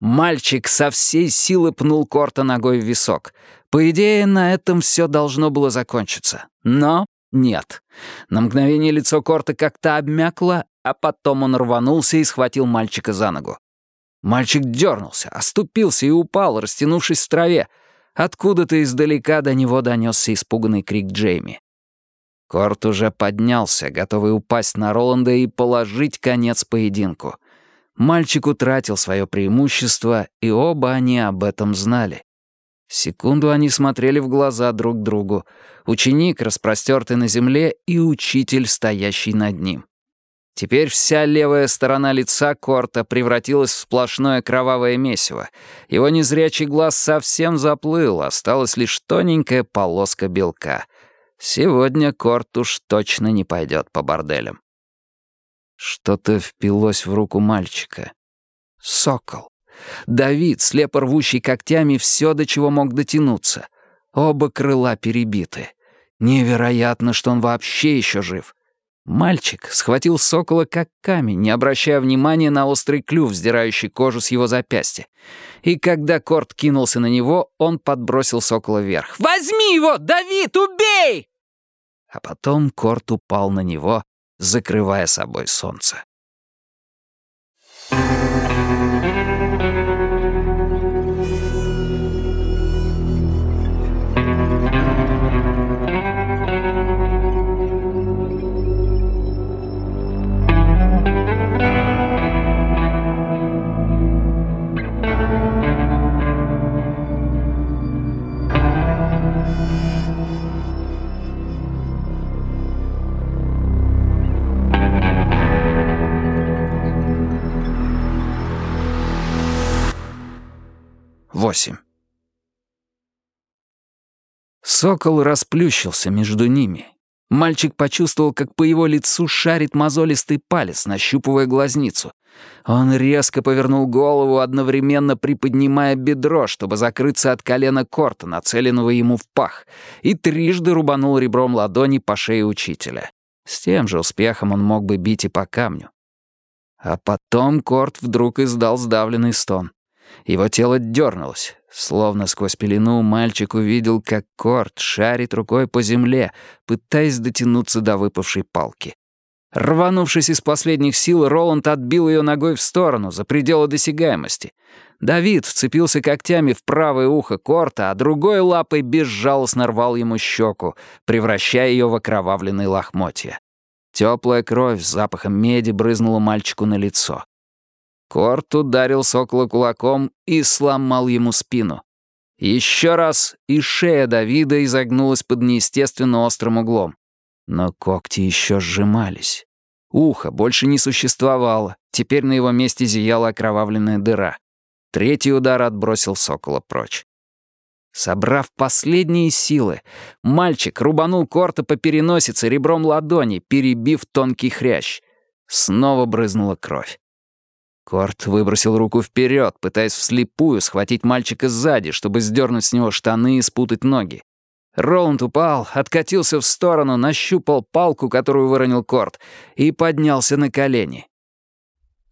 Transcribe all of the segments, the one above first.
Мальчик со всей силы пнул Корта ногой в висок. По идее, на этом все должно было закончиться. Но нет. На мгновение лицо Корта как-то обмякло, а потом он рванулся и схватил мальчика за ногу. Мальчик дернулся, оступился и упал, растянувшись в траве. Откуда-то издалека до него донесся испуганный крик Джейми. Корт уже поднялся, готовый упасть на Роланда и положить конец поединку. Мальчик утратил свое преимущество, и оба они об этом знали. Секунду они смотрели в глаза друг другу. Ученик, распростертый на земле, и учитель, стоящий над ним. Теперь вся левая сторона лица Корта превратилась в сплошное кровавое месиво. Его незрячий глаз совсем заплыл, осталась лишь тоненькая полоска белка. Сегодня Корт уж точно не пойдет по борделям. Что-то впилось в руку мальчика. Сокол. Давид, слепо рвущий когтями все, до чего мог дотянуться. Оба крыла перебиты. Невероятно, что он вообще еще жив. Мальчик схватил сокола как камень, не обращая внимания на острый клюв, сдирающий кожу с его запястья. И когда Корт кинулся на него, он подбросил сокола вверх. «Возьми его, Давид, убей!» А потом Корт упал на него, закрывая собой солнце. Восемь. Сокол расплющился между ними. Мальчик почувствовал, как по его лицу шарит мозолистый палец, нащупывая глазницу. Он резко повернул голову, одновременно приподнимая бедро, чтобы закрыться от колена Корта, нацеленного ему в пах, и трижды рубанул ребром ладони по шее учителя. С тем же успехом он мог бы бить и по камню. А потом Корт вдруг издал сдавленный стон. Его тело дернулось. Словно сквозь пелену мальчик увидел, как Корт шарит рукой по земле, пытаясь дотянуться до выпавшей палки. Рванувшись из последних сил, Роланд отбил ее ногой в сторону, за пределы досягаемости. Давид вцепился когтями в правое ухо Корта, а другой лапой безжалостно рвал ему щеку, превращая ее в окровавленные лохмотья. Теплая кровь с запахом меди брызнула мальчику на лицо. Корт ударил сокола кулаком и сломал ему спину. Еще раз, и шея Давида изогнулась под неестественно острым углом. Но когти еще сжимались. Ухо больше не существовало, теперь на его месте зияла окровавленная дыра. Третий удар отбросил сокола прочь. Собрав последние силы, мальчик рубанул Корта по переносице ребром ладони, перебив тонкий хрящ. Снова брызнула кровь. Корт выбросил руку вперед, пытаясь вслепую схватить мальчика сзади, чтобы сдернуть с него штаны и спутать ноги. Роланд упал, откатился в сторону, нащупал палку, которую выронил Корт, и поднялся на колени.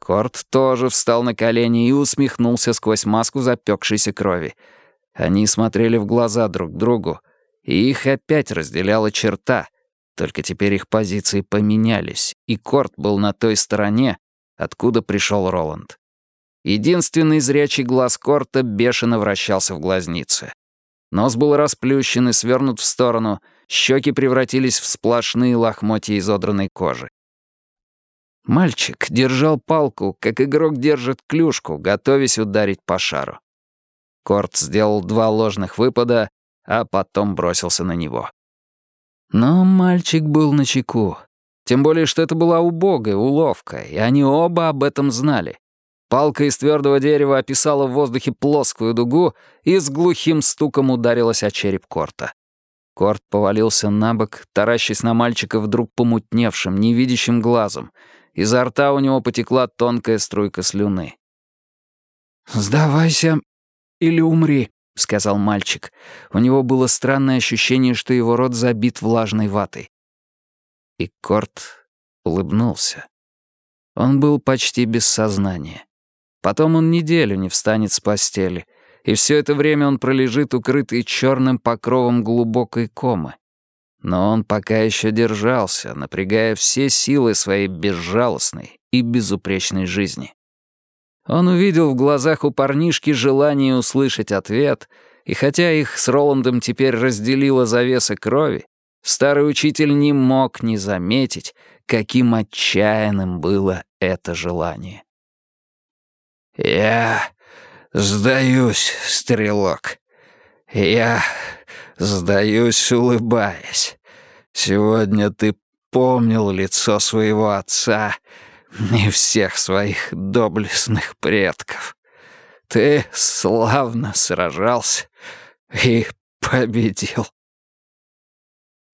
Корт тоже встал на колени и усмехнулся сквозь маску запекшейся крови. Они смотрели в глаза друг другу, и их опять разделяла черта, только теперь их позиции поменялись, и Корт был на той стороне, откуда пришел Роланд. Единственный зрячий глаз Корта бешено вращался в глазнице. Нос был расплющен и свернут в сторону, щеки превратились в сплошные лохмотья изодранной кожи. Мальчик держал палку, как игрок держит клюшку, готовясь ударить по шару. Корт сделал два ложных выпада, а потом бросился на него. Но мальчик был на чеку. Тем более, что это была убогая уловка, и они оба об этом знали. Палка из твердого дерева описала в воздухе плоскую дугу и с глухим стуком ударилась о череп Корта. Корт повалился на бок, таращась на мальчика вдруг помутневшим, невидящим глазом. Изо рта у него потекла тонкая струйка слюны. «Сдавайся или умри», — сказал мальчик. У него было странное ощущение, что его рот забит влажной ватой. И Корт улыбнулся. Он был почти без сознания. Потом он неделю не встанет с постели, и все это время он пролежит укрытый черным покровом глубокой комы. Но он пока еще держался, напрягая все силы своей безжалостной и безупречной жизни. Он увидел в глазах у парнишки желание услышать ответ, и хотя их с Роландом теперь разделила завеса крови, старый учитель не мог не заметить, каким отчаянным было это желание. «Я сдаюсь, стрелок. Я сдаюсь, улыбаясь. Сегодня ты помнил лицо своего отца и всех своих доблестных предков. Ты славно сражался и победил».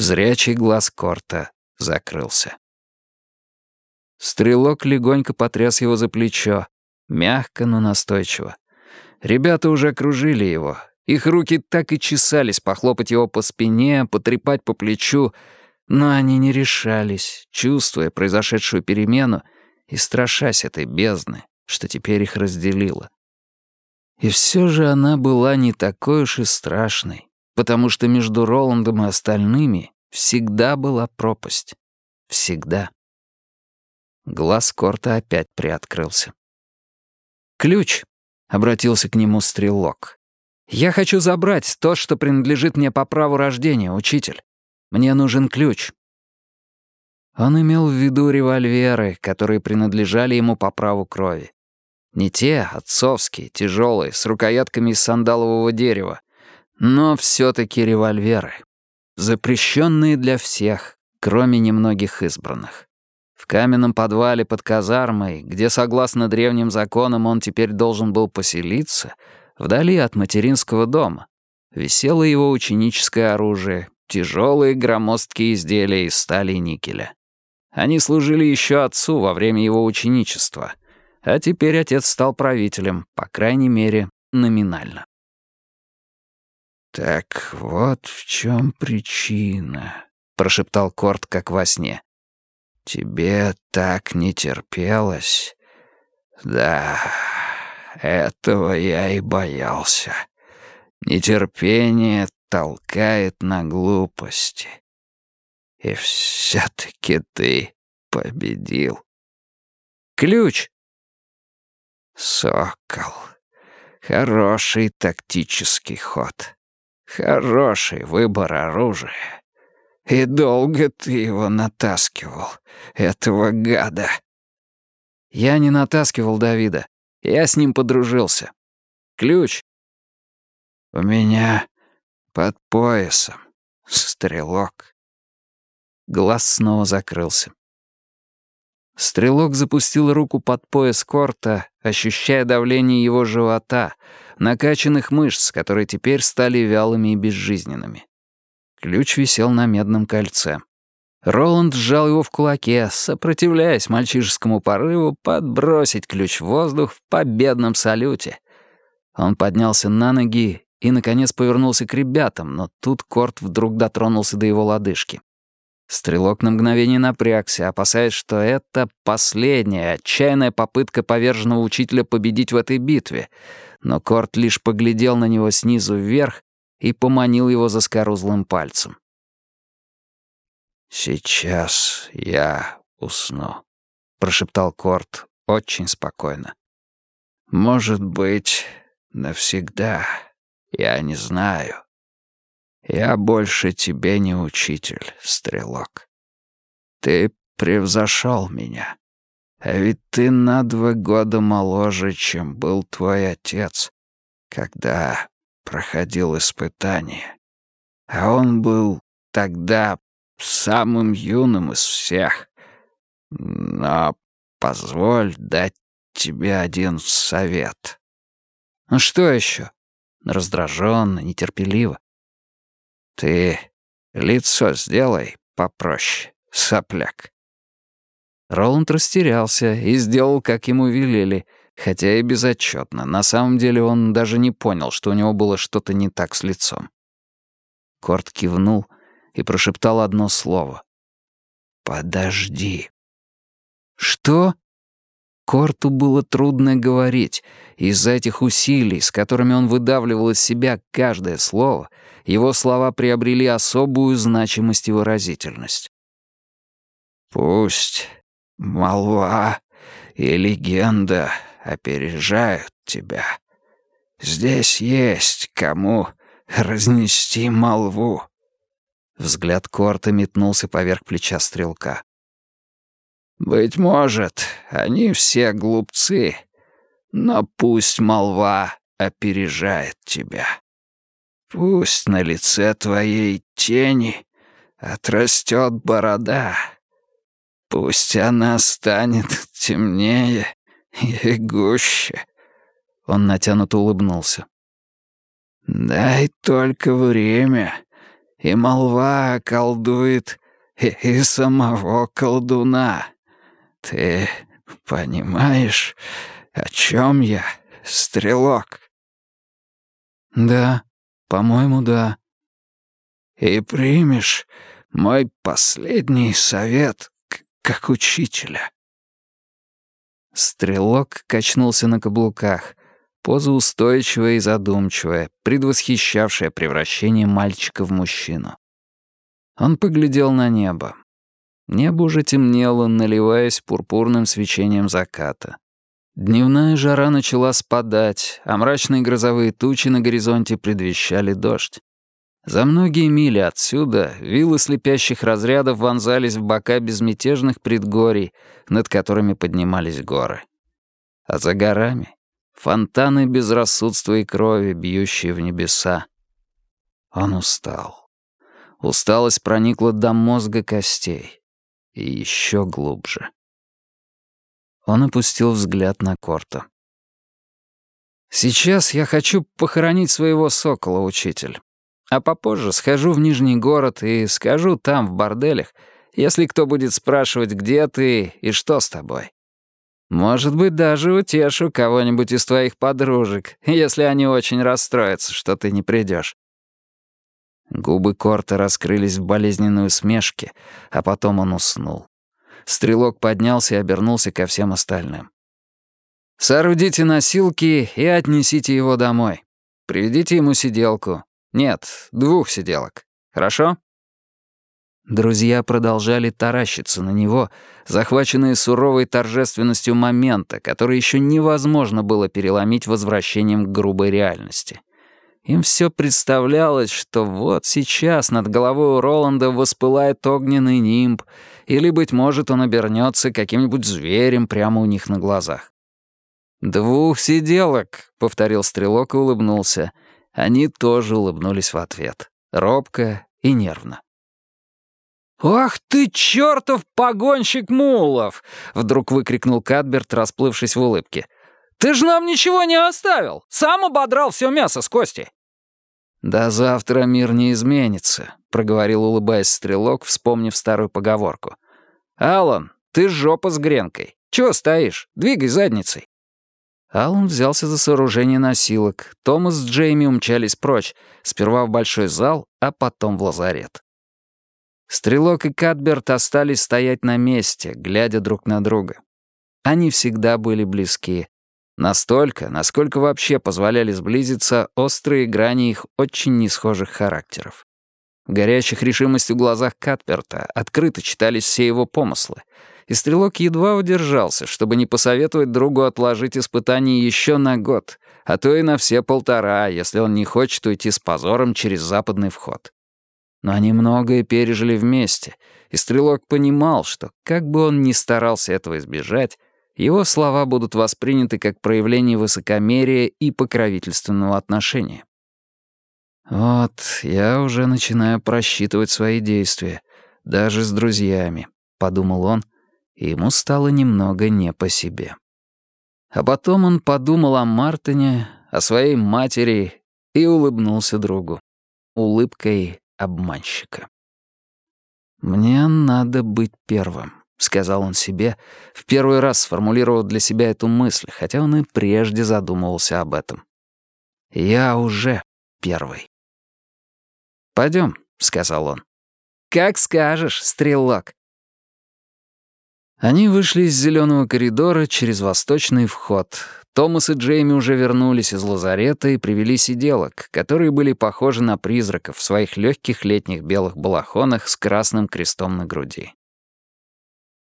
Зрячий глаз Корта закрылся. Стрелок легонько потряс его за плечо, мягко, но настойчиво. Ребята уже окружили его. Их руки так и чесались похлопать его по спине, потрепать по плечу, но они не решались, чувствуя произошедшую перемену и страшась этой бездны, что теперь их разделило. И все же она была не такой уж и страшной, потому что между Роландом и остальными всегда была пропасть. Всегда. Глаз Корта опять приоткрылся. «Ключ», — обратился к нему стрелок. «Я хочу забрать то, что принадлежит мне по праву рождения, учитель. Мне нужен ключ». Он имел в виду револьверы, которые принадлежали ему по праву крови. Не те, отцовские, тяжелые, с рукоятками из сандалового дерева, но все-таки револьверы. Запрещенные для всех, кроме немногих избранных. В каменном подвале под казармой, где, согласно древним законам, он теперь должен был поселиться, вдали от материнского дома, висело его ученическое оружие, тяжелые громоздкие изделия из стали и никеля. Они служили еще отцу во время его ученичества, а теперь отец стал правителем, по крайней мере, номинально. «Так вот в чем причина», — прошептал Корт, как во сне. «Тебе так не терпелось?» «Да, этого я и боялся. Нетерпение толкает на глупости. И все-таки ты победил». «Ключ!» «Сокол. Хороший тактический ход. Хороший выбор оружия. И долго ты его натаскивал, этого гада. Я не натаскивал Давида. Я с ним подружился. Ключ. У меня под поясом стрелок. Глаз снова закрылся. Стрелок запустил руку под пояс Корта, ощущая давление его живота, накачанных мышц, которые теперь стали вялыми и безжизненными. Ключ висел на медном кольце. Роланд сжал его в кулаке, сопротивляясь мальчишескому порыву подбросить ключ в воздух в победном салюте. Он поднялся на ноги и, наконец, повернулся к ребятам, но тут Корт вдруг дотронулся до его лодыжки. Стрелок на мгновение напрягся, опасаясь, что это последняя, отчаянная попытка поверженного учителя победить в этой битве. Но Корт лишь поглядел на него снизу вверх и поманил его за скорузлым пальцем. «Сейчас я усну», — прошептал Корт очень спокойно. «Может быть, навсегда, я не знаю. Я больше тебе не учитель, стрелок. Ты превзошел меня, а ведь ты на два года моложе, чем был твой отец, когда проходил испытание. А он был тогда самым юным из всех. Но позволь дать тебе один совет. Ну что еще? Раздраженно, нетерпеливо. Ты лицо сделай попроще, сопляк. Роланд растерялся и сделал, как ему велели — Хотя и безотчетно. На самом деле он даже не понял, что у него было что-то не так с лицом. Корт кивнул и прошептал одно слово. «Подожди». «Что?» Корту было трудно говорить. Из-за этих усилий, с которыми он выдавливал из себя каждое слово, его слова приобрели особую значимость и выразительность. «Пусть молва и легенда опережают тебя. Здесь есть кому разнести молву». Взгляд Корта метнулся поверх плеча стрелка. «Быть может, они все глупцы, но пусть молва опережает тебя. Пусть на лице твоей тени отрастет борода. Пусть она станет темнее и гуще». Он натянуто улыбнулся. «Дай только время, и молва колдует и, и самого колдуна. Ты понимаешь, о чем я, стрелок?» «Да, по-моему, да». «И примешь мой последний совет как учителя». Стрелок качнулся на каблуках. Поза устойчивая и задумчивая, предвосхищавшая превращение мальчика в мужчину. Он поглядел на небо. Небо уже темнело, наливаясь пурпурным свечением заката. Дневная жара начала спадать, а мрачные грозовые тучи на горизонте предвещали дождь. За многие мили отсюда вилы слепящих разрядов вонзались в бока безмятежных предгорий, над которыми поднимались горы. А за горами — фонтаны безрассудства и крови, бьющие в небеса. Он устал. Усталость проникла до мозга костей и еще глубже. Он опустил взгляд на Корта. «Сейчас я хочу похоронить своего сокола, учитель. А попозже схожу в Нижний город и скажу там, в борделях, если кто будет спрашивать, где ты и что с тобой. Может быть, даже утешу кого-нибудь из твоих подружек, если они очень расстроятся, что ты не придешь. Губы Корта раскрылись в болезненной усмешке, а потом он уснул. Стрелок поднялся и обернулся ко всем остальным. «Соорудите носилки и отнесите его домой. Приведите ему сиделку. Нет, двух сиделок. Хорошо?» Друзья продолжали таращиться на него, захваченные суровой торжественностью момента, который еще невозможно было переломить возвращением к грубой реальности. Им все представлялось, что вот сейчас над головой у Роланда воспылает огненный нимб, или, быть может, он обернется каким-нибудь зверем прямо у них на глазах. «Двух сиделок», — повторил стрелок и улыбнулся. Они тоже улыбнулись в ответ, робко и нервно. «Ах ты, чертов погонщик мулов!» — вдруг выкрикнул Кадберт, расплывшись в улыбке. «Ты же нам ничего не оставил! Сам ободрал все мясо с кости!» «До завтра мир не изменится», — проговорил, улыбаясь стрелок, вспомнив старую поговорку. «Алан, ты жопа с гренкой. Чего стоишь? Двигай задницей». Алан взялся за сооружение носилок. Томас с Джейми умчались прочь, сперва в большой зал, а потом в лазарет. Стрелок и Кадберт остались стоять на месте, глядя друг на друга. Они всегда были близки. Настолько, насколько вообще позволяли сблизиться острые грани их очень несхожих характеров. В горящих решимостью глазах Катперта открыто читались все его помыслы, и Стрелок едва удержался, чтобы не посоветовать другу отложить испытание еще на год, а то и на все полтора, если он не хочет уйти с позором через западный вход. Но они многое пережили вместе, и Стрелок понимал, что, как бы он ни старался этого избежать, его слова будут восприняты как проявление высокомерия и покровительственного отношения. «Вот, я уже начинаю просчитывать свои действия, даже с друзьями», — подумал он, и ему стало немного не по себе. А потом он подумал о Мартине, о своей матери и улыбнулся другу. Улыбкой обманщика. «Мне надо быть первым». — сказал он себе, в первый раз сформулировав для себя эту мысль, хотя он и прежде задумывался об этом. «Я уже первый». «Пойдем», — сказал он. «Как скажешь, стрелок». Они вышли из зеленого коридора через восточный вход. Томас и Джейми уже вернулись из лазарета и привели сиделок, которые были похожи на призраков в своих легких летних белых балахонах с красным крестом на груди.